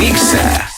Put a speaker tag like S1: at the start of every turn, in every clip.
S1: Miksuje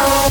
S2: now.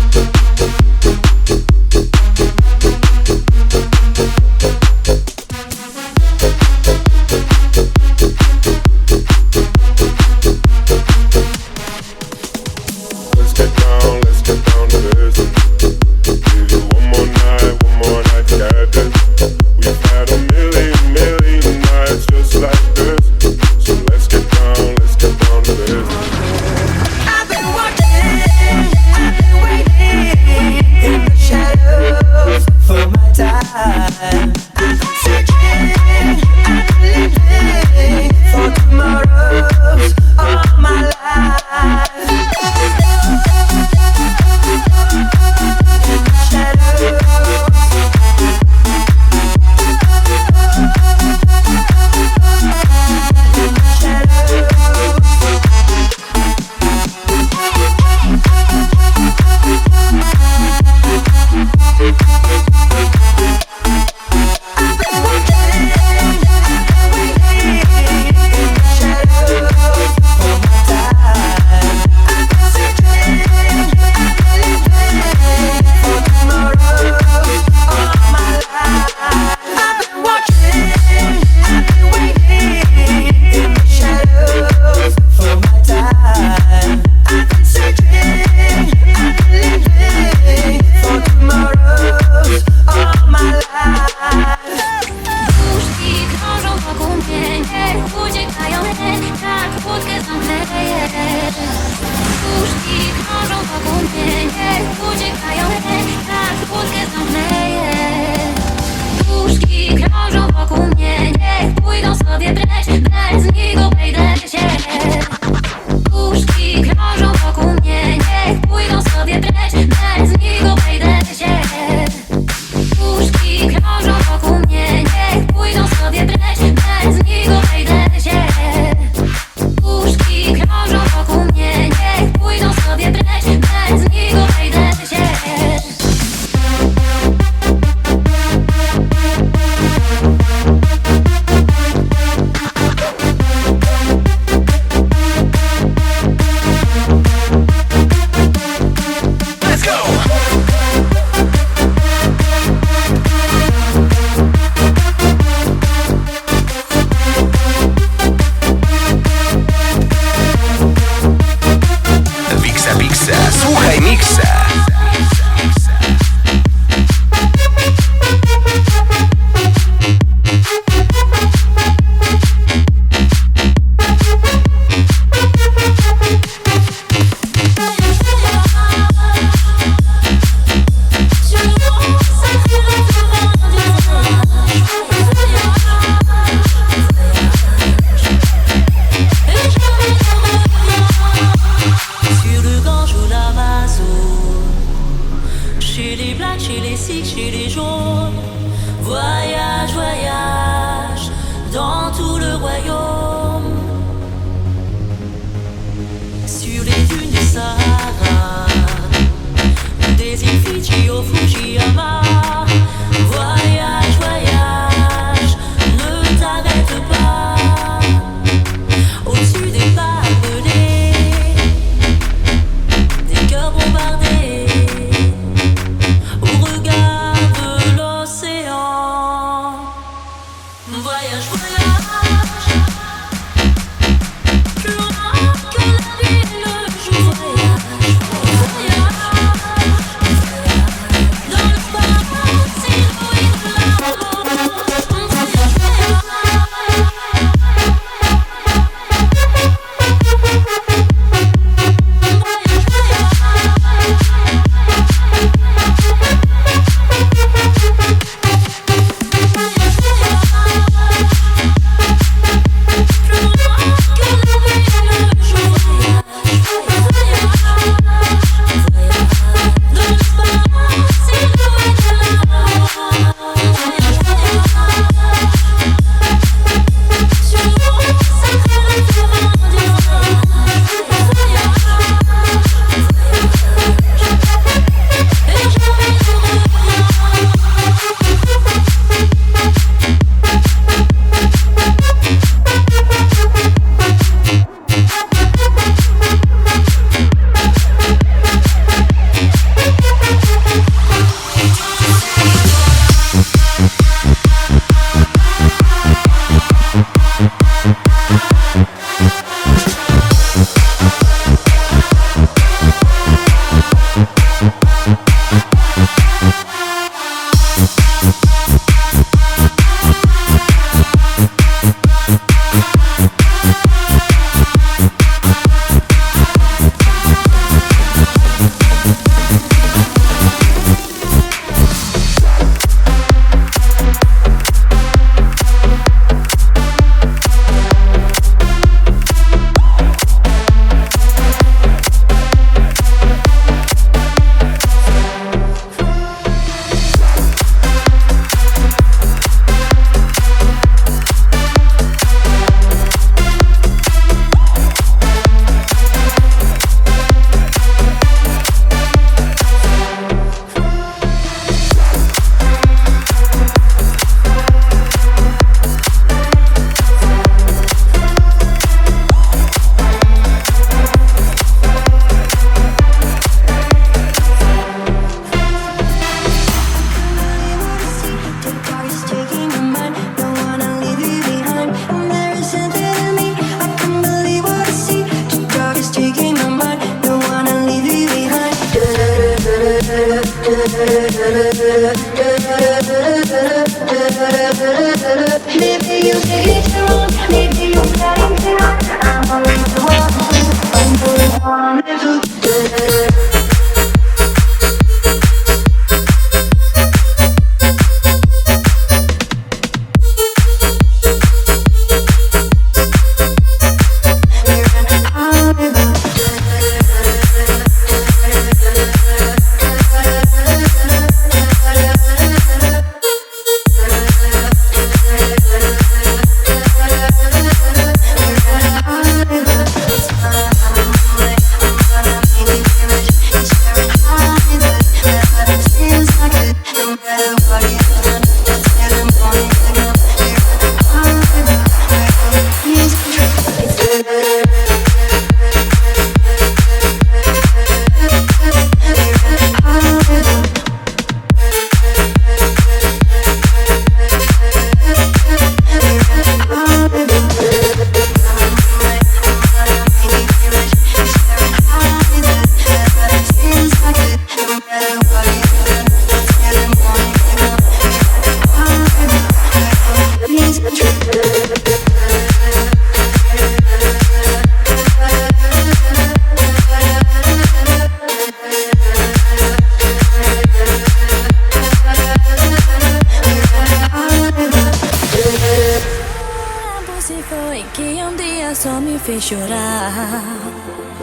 S2: chorar.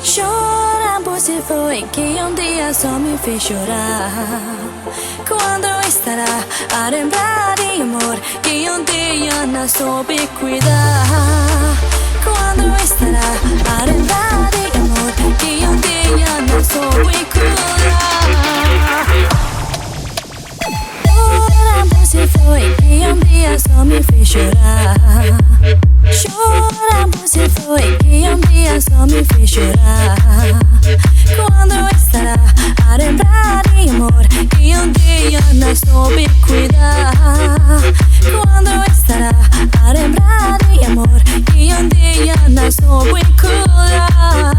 S2: Chorar, se foi que um dia só me fez chorar. Quando estará a lembrar de amor que um dia não soube cuidar? Quando estará a lembrar de amor que um dia não soube cuidar? Chorar, se foi que um dia só me fez chorar. Lloramos y fue que un día só me fez chorar. Quando estará a lembrar de amor que um dia não soube cuidar? Quando estará a lembrar de amor que um dia não soube cuidar?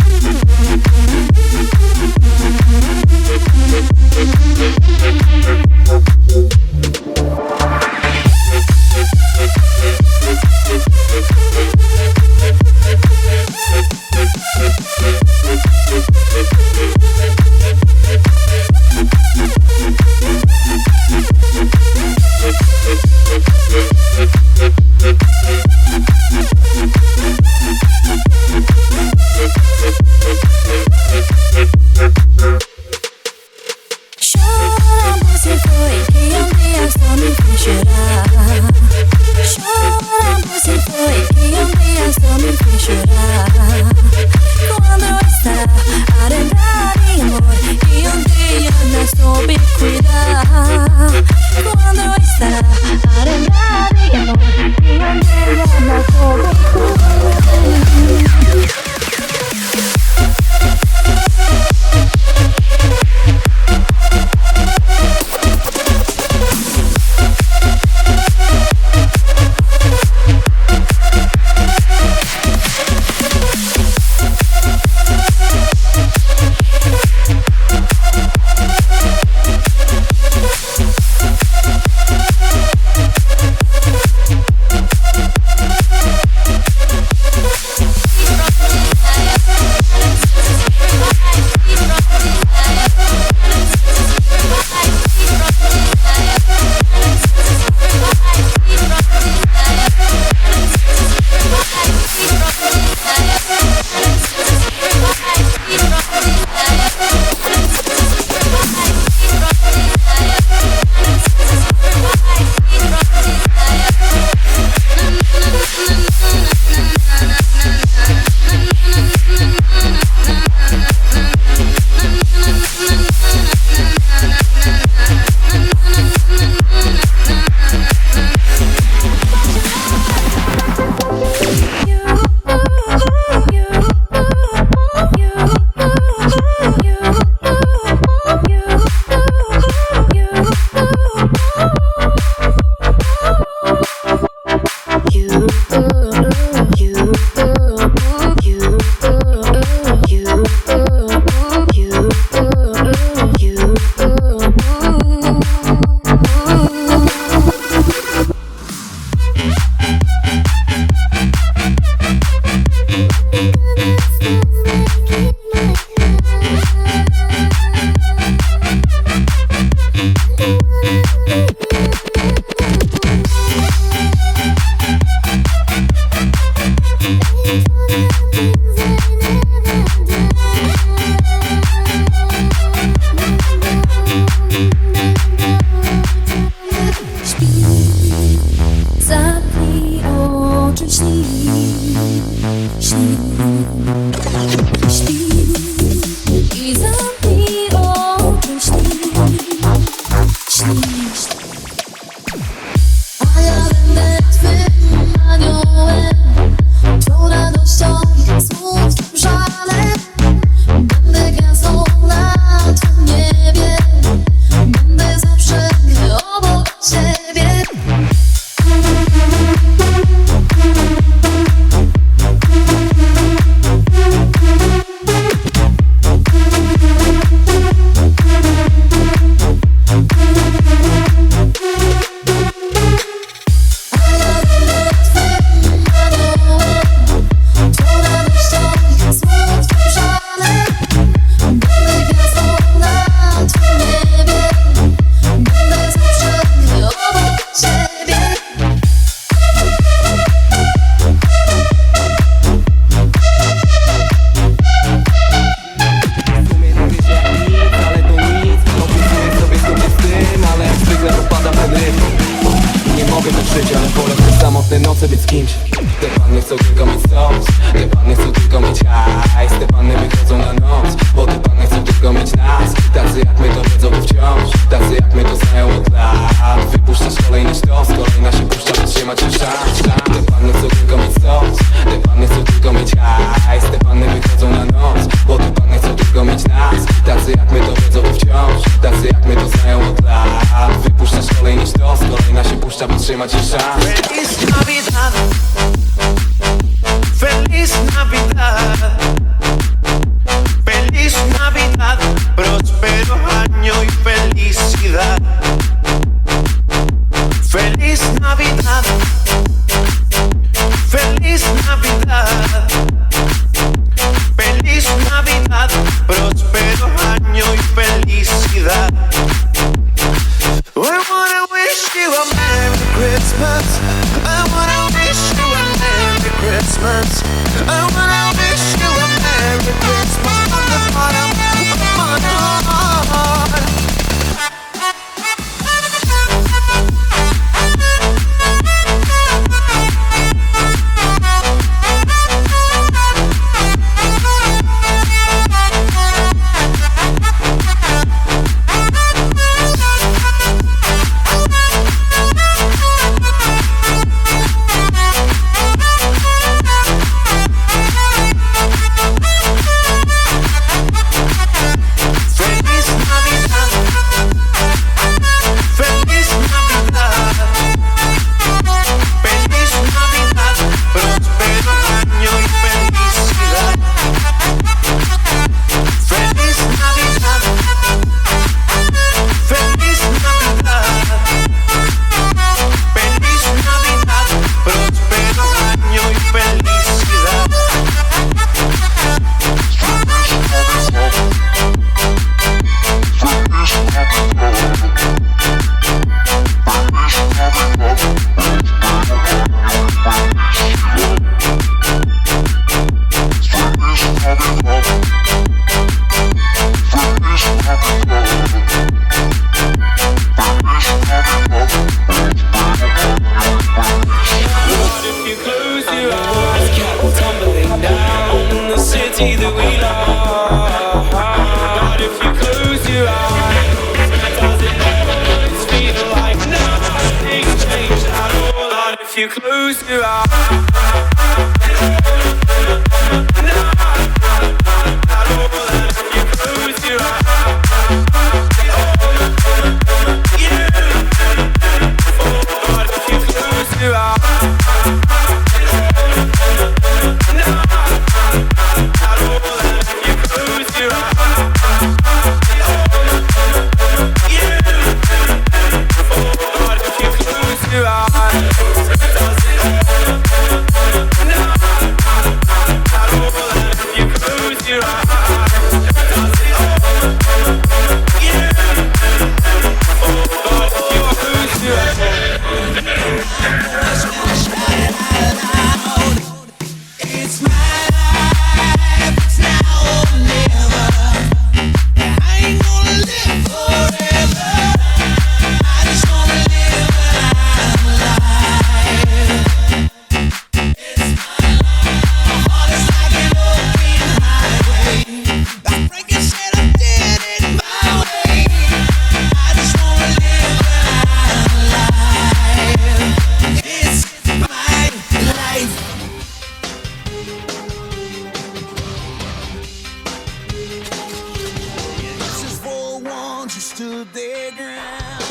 S3: around.